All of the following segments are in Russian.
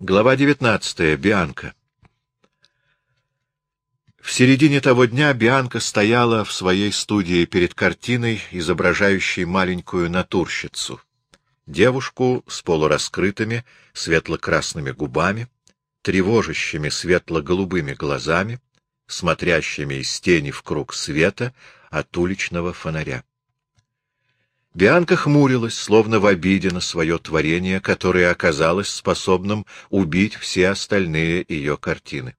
Глава 19. Бианка. В середине того дня Бианка стояла в своей студии перед картиной, изображающей маленькую натурщицу. Девушку с полураскрытыми светло-красными губами, тревожащими светло-голубыми глазами, смотрящими из тени в круг света от уличного фонаря. Бианка хмурилась, словно в обиде на свое творение, которое оказалось способным убить все остальные ее картины.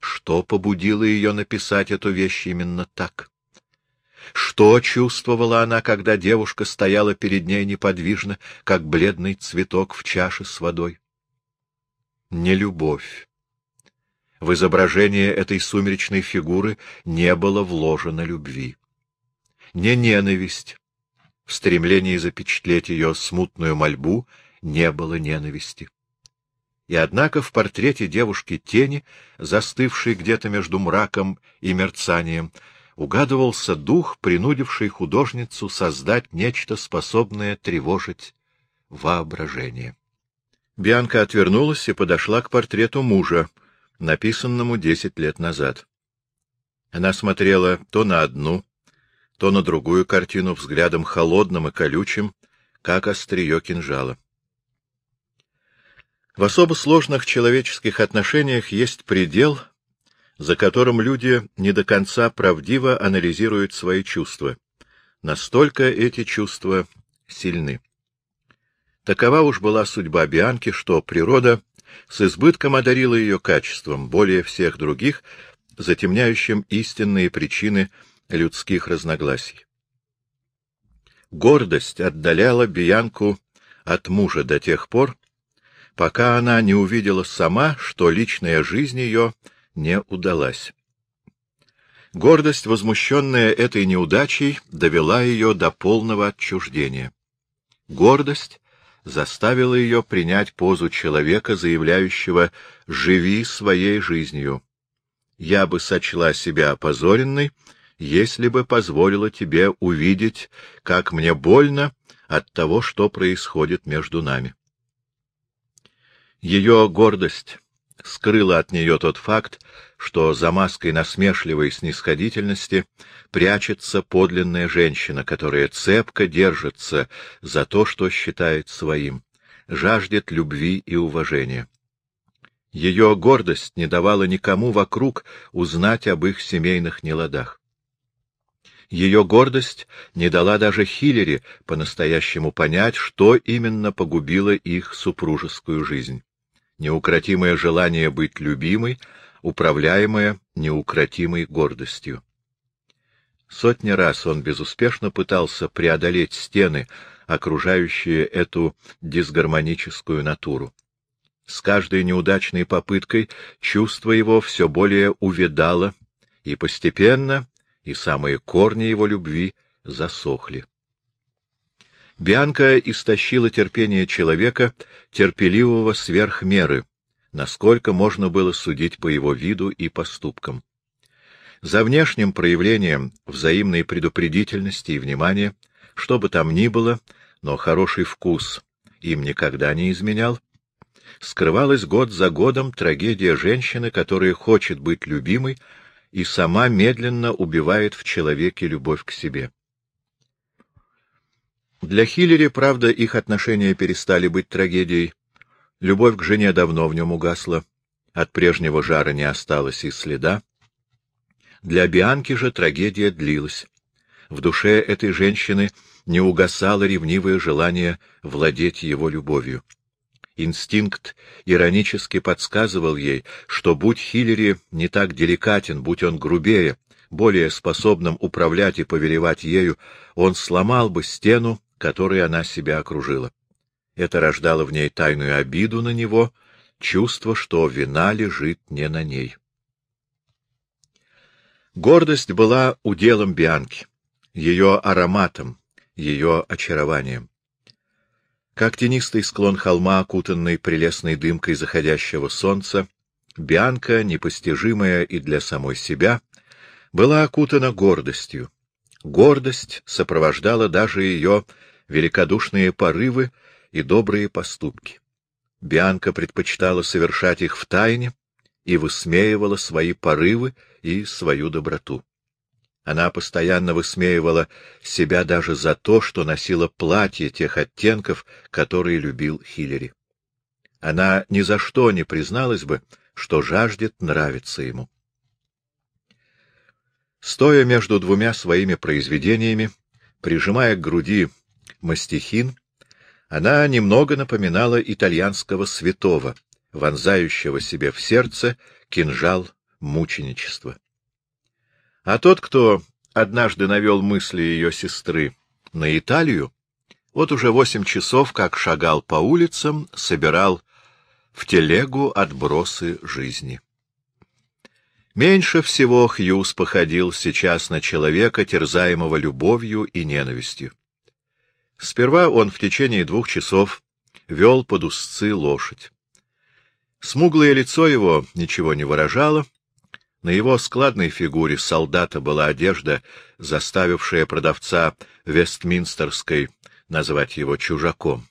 Что побудило ее написать эту вещь именно так? Что чувствовала она, когда девушка стояла перед ней неподвижно, как бледный цветок в чаше с водой? Не любовь. В изображение этой сумеречной фигуры не было вложено любви. Не ненависть в стремлении запечатлеть ее смутную мольбу не было ненависти. И однако в портрете девушки тени, застывшей где-то между мраком и мерцанием, угадывался дух, принудивший художницу создать нечто, способное тревожить воображение. Бианка отвернулась и подошла к портрету мужа, написанному десять лет назад. Она смотрела то на одну, то на другую картину взглядом холодным и колючим, как острие кинжала. В особо сложных человеческих отношениях есть предел, за которым люди не до конца правдиво анализируют свои чувства. Настолько эти чувства сильны. Такова уж была судьба Бианки, что природа с избытком одарила ее качеством, более всех других, затемняющим истинные причины людских разногласий. Гордость отдаляла Биянку от мужа до тех пор, пока она не увидела сама, что личная жизнь ее не удалась. Гордость, возмущенная этой неудачей, довела ее до полного отчуждения. Гордость заставила ее принять позу человека, заявляющего «живи своей жизнью». Я бы сочла себя опозоренной, если бы позволила тебе увидеть, как мне больно от того, что происходит между нами. Ее гордость скрыла от нее тот факт, что за маской насмешливой снисходительности прячется подлинная женщина, которая цепко держится за то, что считает своим, жаждет любви и уважения. Ее гордость не давала никому вокруг узнать об их семейных неладах. Ее гордость не дала даже Хиллери по-настоящему понять, что именно погубило их супружескую жизнь. Неукротимое желание быть любимой, управляемое неукротимой гордостью. Сотни раз он безуспешно пытался преодолеть стены, окружающие эту дисгармоническую натуру. С каждой неудачной попыткой чувство его все более увядало, и постепенно и самые корни его любви засохли. Бианка истощила терпение человека, терпеливого сверх меры, насколько можно было судить по его виду и поступкам. За внешним проявлением взаимной предупредительности и внимания, что бы там ни было, но хороший вкус им никогда не изменял, скрывалась год за годом трагедия женщины, которая хочет быть любимой, и сама медленно убивает в человеке любовь к себе. Для Хиллери, правда, их отношения перестали быть трагедией. Любовь к жене давно в нем угасла, от прежнего жара не осталось и следа. Для Бианки же трагедия длилась. В душе этой женщины не угасало ревнивое желание владеть его любовью. Инстинкт иронически подсказывал ей, что будь Хиллери не так деликатен, будь он грубее, более способным управлять и повелевать ею, он сломал бы стену, которой она себя окружила. Это рождало в ней тайную обиду на него, чувство, что вина лежит не на ней. Гордость была уделом Бианки, ее ароматом, ее очарованием. Как тенистый склон холма, окутанный прелестной дымкой заходящего солнца, Бианка, непостижимая и для самой себя, была окутана гордостью. Гордость сопровождала даже ее великодушные порывы и добрые поступки. Бианка предпочитала совершать их в тайне и высмеивала свои порывы и свою доброту. Она постоянно высмеивала себя даже за то, что носила платье тех оттенков, которые любил Хиллери. Она ни за что не призналась бы, что жаждет нравиться ему. Стоя между двумя своими произведениями, прижимая к груди мастихин, она немного напоминала итальянского святого, вонзающего себе в сердце кинжал мученичества. А тот, кто однажды навел мысли ее сестры на Италию, вот уже восемь часов, как шагал по улицам, собирал в телегу отбросы жизни. Меньше всего Хьюз походил сейчас на человека, терзаемого любовью и ненавистью. Сперва он в течение двух часов вел под узцы лошадь. Смуглое лицо его ничего не выражало, на его складной фигуре солдата была одежда, заставившая продавца Вестминстерской назвать его чужаком.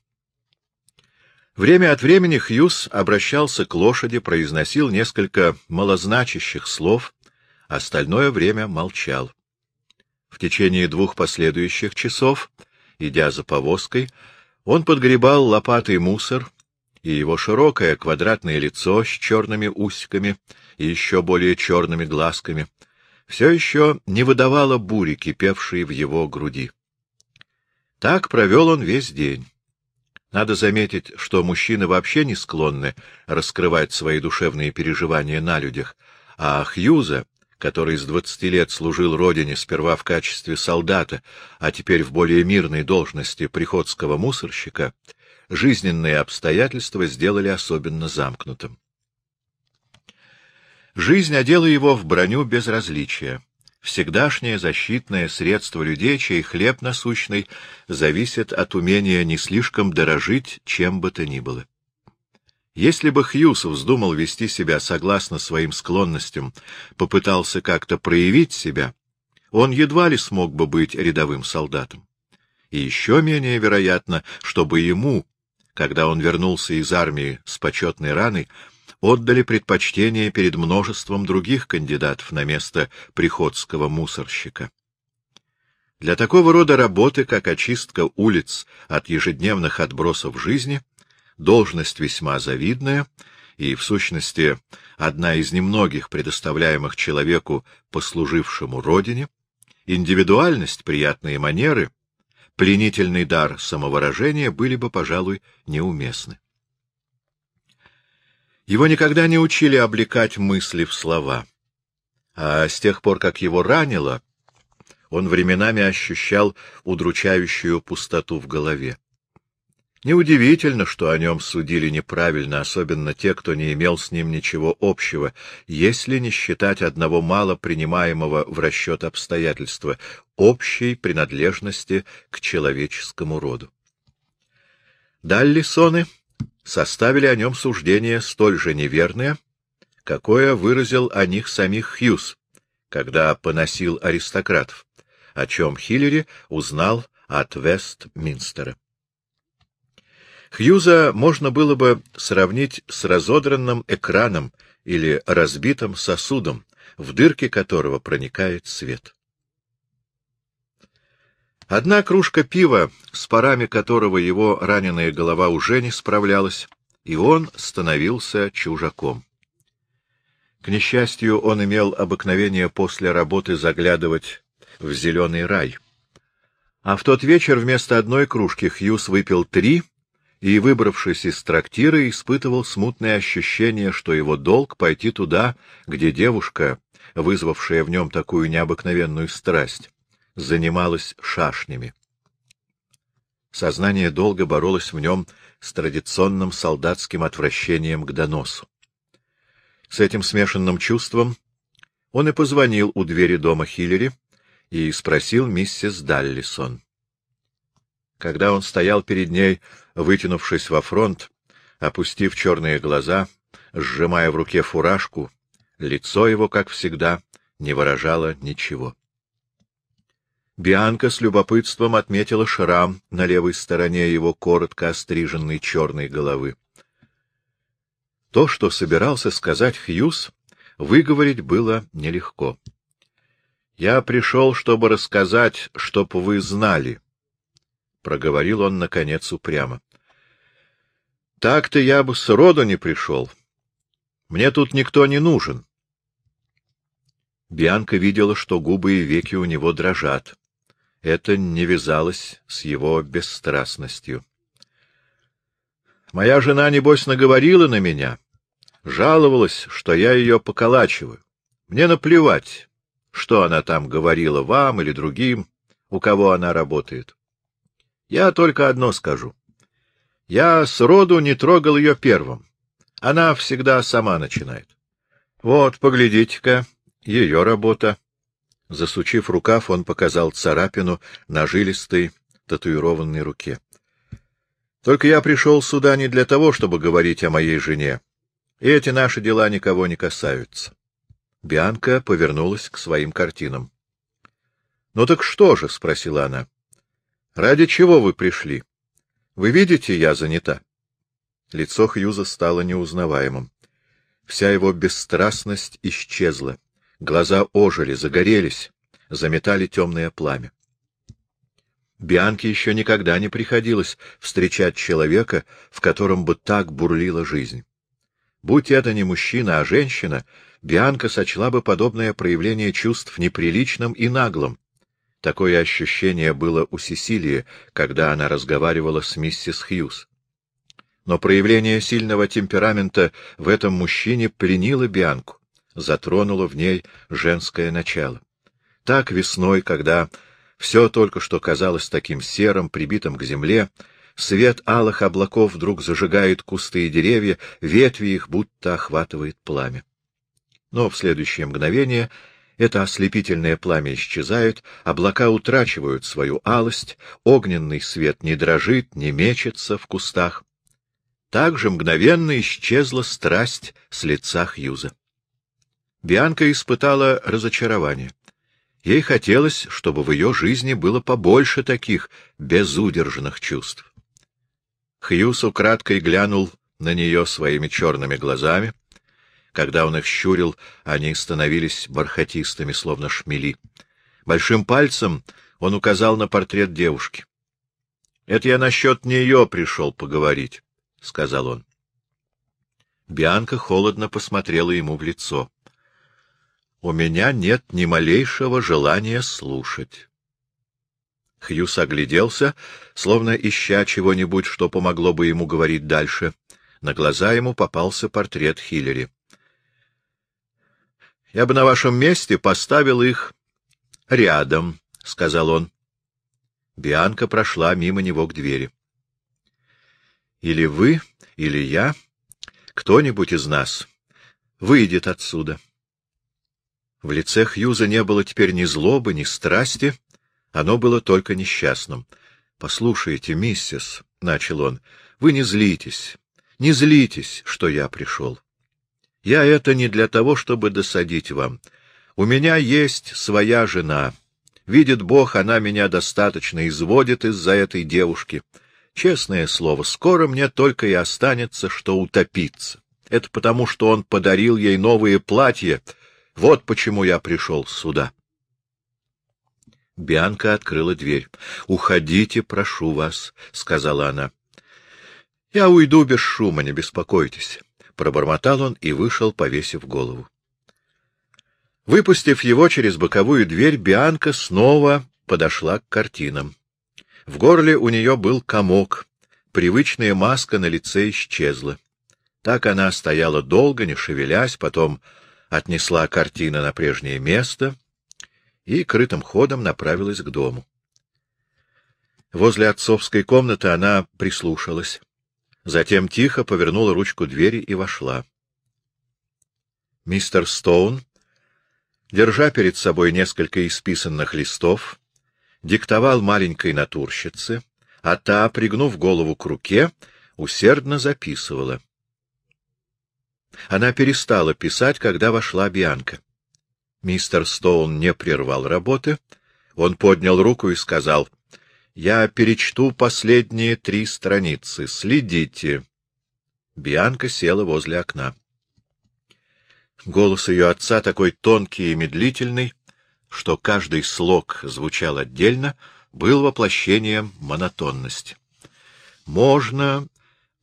Время от времени Хьюз обращался к лошади, произносил несколько малозначащих слов, остальное время молчал. В течение двух последующих часов, идя за повозкой, он подгребал лопатой мусор, и его широкое квадратное лицо с черными усиками и еще более черными глазками все еще не выдавало бури, кипевшей в его груди. Так провел он весь день. Надо заметить, что мужчины вообще не склонны раскрывать свои душевные переживания на людях, а Хьюза, который с двадцати лет служил родине сперва в качестве солдата, а теперь в более мирной должности приходского мусорщика, жизненные обстоятельства сделали особенно замкнутым. Жизнь одела его в броню безразличия всегдашнее защитное средство людей, чей хлеб насущный зависит от умения не слишком дорожить чем бы то ни было. Если бы Хьюс вздумал вести себя согласно своим склонностям, попытался как-то проявить себя, он едва ли смог бы быть рядовым солдатом. И еще менее вероятно, чтобы ему, когда он вернулся из армии с почетной раной, отдали предпочтение перед множеством других кандидатов на место приходского мусорщика. Для такого рода работы, как очистка улиц от ежедневных отбросов жизни, должность весьма завидная и, в сущности, одна из немногих предоставляемых человеку, послужившему родине, индивидуальность, приятные манеры, пленительный дар самовыражения были бы, пожалуй, неуместны. Его никогда не учили облекать мысли в слова. А с тех пор, как его ранило, он временами ощущал удручающую пустоту в голове. Неудивительно, что о нем судили неправильно, особенно те, кто не имел с ним ничего общего, если не считать одного мало принимаемого в расчет обстоятельства — общей принадлежности к человеческому роду. Даллисоны составили о нем суждение столь же неверное, какое выразил о них самих Хьюз, когда поносил аристократов, о чем Хиллери узнал от Вестминстера. Хьюза можно было бы сравнить с разодранным экраном или разбитым сосудом, в дырке которого проникает свет. Одна кружка пива, с парами которого его раненая голова уже не справлялась, и он становился чужаком. К несчастью, он имел обыкновение после работы заглядывать в зеленый рай. А в тот вечер вместо одной кружки Хьюз выпил три и, выбравшись из трактира, испытывал смутное ощущение, что его долг — пойти туда, где девушка, вызвавшая в нем такую необыкновенную страсть, занималась шашнями. Сознание долго боролось в нем с традиционным солдатским отвращением к доносу. С этим смешанным чувством он и позвонил у двери дома Хиллери и спросил миссис Даллисон. Когда он стоял перед ней, вытянувшись во фронт, опустив черные глаза, сжимая в руке фуражку, лицо его, как всегда, не выражало ничего. Бианка с любопытством отметила шрам на левой стороне его коротко остриженной черной головы. То, что собирался сказать Хьюз, выговорить было нелегко. — Я пришел, чтобы рассказать, чтоб вы знали, — проговорил он, наконец, упрямо. — Так-то я бы сроду не пришел. Мне тут никто не нужен. Бианка видела, что губы и веки у него дрожат. Это не вязалось с его бесстрастностью. Моя жена, небось, наговорила на меня, жаловалась, что я ее поколачиваю. Мне наплевать, что она там говорила вам или другим, у кого она работает. Я только одно скажу. Я сроду не трогал ее первым. Она всегда сама начинает. Вот, поглядите-ка, ее работа. Засучив рукав, он показал царапину на жилистой, татуированной руке. Только я пришел сюда не для того, чтобы говорить о моей жене. И эти наши дела никого не касаются. Бианка повернулась к своим картинам. — Ну так что же? — спросила она. — Ради чего вы пришли? Вы видите, я занята. Лицо Хьюза стало неузнаваемым. Вся его бесстрастность исчезла. Глаза ожили, загорелись, заметали темное пламя. Бианке еще никогда не приходилось встречать человека, в котором бы так бурлила жизнь. Будь это не мужчина, а женщина, Бианка сочла бы подобное проявление чувств неприличным и наглым. Такое ощущение было у Сесилии, когда она разговаривала с миссис Хьюз. Но проявление сильного темперамента в этом мужчине пленило Бианку затронуло в ней женское начало. Так весной, когда все только что казалось таким серым, прибитым к земле, свет алых облаков вдруг зажигает кусты и деревья, ветви их будто охватывает пламя. Но в следующее мгновение это ослепительное пламя исчезает, облака утрачивают свою алость, огненный свет не дрожит, не мечется в кустах. Так же мгновенно исчезла страсть с лица Хьюза. Бианка испытала разочарование. Ей хотелось, чтобы в ее жизни было побольше таких безудержных чувств. Хьюс украдкой глянул на нее своими черными глазами. Когда он их щурил, они становились бархатистыми, словно шмели. Большим пальцем он указал на портрет девушки. — Это я насчет нее пришел поговорить, — сказал он. Бианка холодно посмотрела ему в лицо у меня нет ни малейшего желания слушать. Хьюс огляделся, словно ища чего-нибудь, что помогло бы ему говорить дальше. На глаза ему попался портрет Хиллери. — Я бы на вашем месте поставил их рядом, — сказал он. Бианка прошла мимо него к двери. — Или вы, или я, кто-нибудь из нас, выйдет отсюда. — в лице Хьюза не было теперь ни злобы, ни страсти, оно было только несчастным. — Послушайте, миссис, — начал он, — вы не злитесь, не злитесь, что я пришел. Я это не для того, чтобы досадить вам. У меня есть своя жена. Видит Бог, она меня достаточно изводит из-за этой девушки. Честное слово, скоро мне только и останется, что утопиться. Это потому, что он подарил ей новые платья — вот почему я пришел сюда. Бианка открыла дверь. — Уходите, прошу вас, — сказала она. — Я уйду без шума, не беспокойтесь. Пробормотал он и вышел, повесив голову. Выпустив его через боковую дверь, Бианка снова подошла к картинам. В горле у нее был комок, привычная маска на лице исчезла. Так она стояла долго, не шевелясь, потом отнесла картины на прежнее место и крытым ходом направилась к дому. Возле отцовской комнаты она прислушалась, затем тихо повернула ручку двери и вошла. Мистер Стоун, держа перед собой несколько исписанных листов, диктовал маленькой натурщице, а та, пригнув голову к руке, усердно записывала. Она перестала писать, когда вошла Бианка. Мистер Стоун не прервал работы. Он поднял руку и сказал, — Я перечту последние три страницы. Следите. Бианка села возле окна. Голос ее отца такой тонкий и медлительный, что каждый слог звучал отдельно, был воплощением монотонности. Можно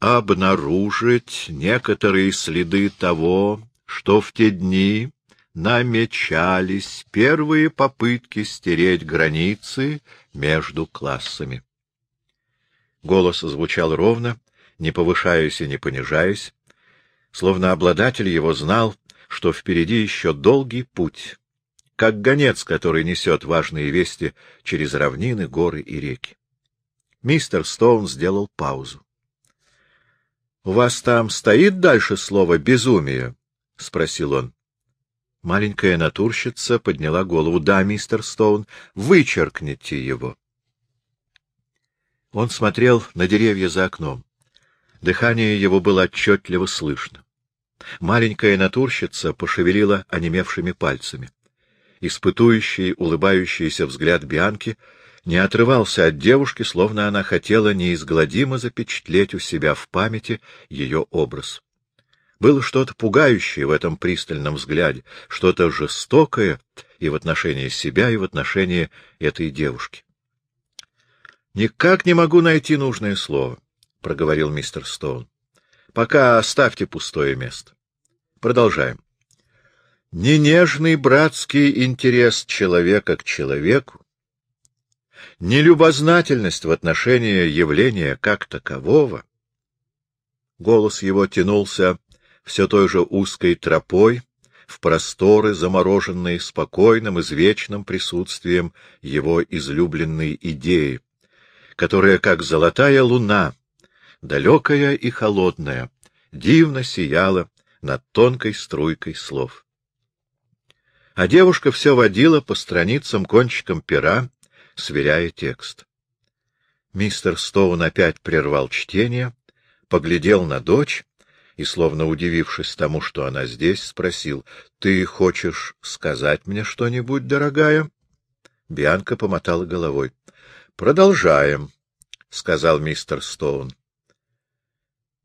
обнаружить некоторые следы того, что в те дни намечались первые попытки стереть границы между классами. Голос звучал ровно, не повышаясь и не понижаясь, словно обладатель его знал, что впереди еще долгий путь, как гонец, который несет важные вести через равнины, горы и реки. Мистер Стоун сделал паузу. — У вас там стоит дальше слово «безумие»? — спросил он. Маленькая натурщица подняла голову. — Да, мистер Стоун, вычеркните его. Он смотрел на деревья за окном. Дыхание его было отчетливо слышно. Маленькая натурщица пошевелила онемевшими пальцами. Испытующий, улыбающийся взгляд Бианки не отрывался от девушки, словно она хотела неизгладимо запечатлеть у себя в памяти ее образ. Было что-то пугающее в этом пристальном взгляде, что-то жестокое и в отношении себя, и в отношении этой девушки. — Никак не могу найти нужное слово, — проговорил мистер Стоун. — Пока оставьте пустое место. Продолжаем. Не нежный братский интерес человека к человеку, не любознательность в отношении явления как такового. Голос его тянулся все той же узкой тропой в просторы, замороженные спокойным, извечным присутствием его излюбленной идеи, которая, как золотая луна, далекая и холодная, дивно сияла над тонкой струйкой слов. А девушка все водила по страницам кончиком пера, сверяя текст. Мистер Стоун опять прервал чтение, поглядел на дочь и, словно удивившись тому, что она здесь, спросил, — Ты хочешь сказать мне что-нибудь, дорогая? Бианка помотала головой. — Продолжаем, — сказал мистер Стоун.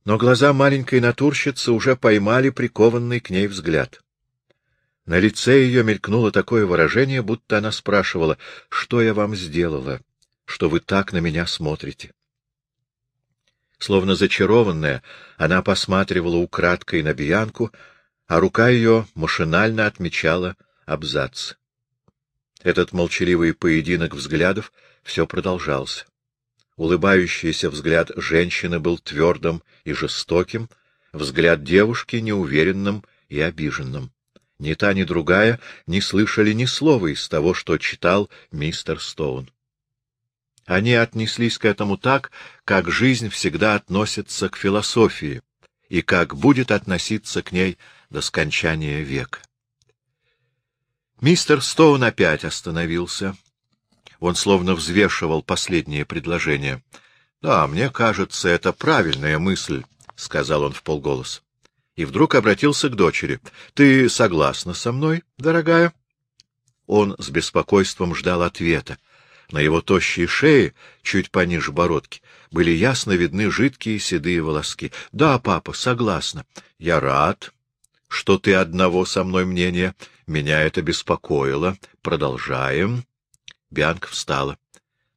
Но глаза маленькой натурщицы уже поймали прикованный к ней взгляд. На лице ее мелькнуло такое выражение, будто она спрашивала, что я вам сделала, что вы так на меня смотрите. Словно зачарованная, она посматривала украдкой на Бьянку, а рука ее машинально отмечала абзац. Этот молчаливый поединок взглядов все продолжался. Улыбающийся взгляд женщины был твердым и жестоким, взгляд девушки — неуверенным и обиженным. Ни та, ни другая не слышали ни слова из того, что читал мистер Стоун. Они отнеслись к этому так, как жизнь всегда относится к философии и как будет относиться к ней до скончания века. Мистер Стоун опять остановился. Он словно взвешивал последнее предложение. — Да, мне кажется, это правильная мысль, — сказал он вполголоса. И вдруг обратился к дочери. — Ты согласна со мной, дорогая? Он с беспокойством ждал ответа. На его тощей шее, чуть пониже бородки, были ясно видны жидкие седые волоски. — Да, папа, согласна. — Я рад, что ты одного со мной мнения. Меня это беспокоило. Продолжаем. Бианка встала.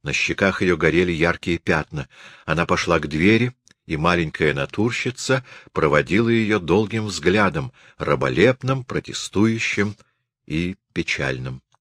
На щеках ее горели яркие пятна. Она пошла к двери, и маленькая натурщица проводила ее долгим взглядом, раболепным, протестующим и печальным.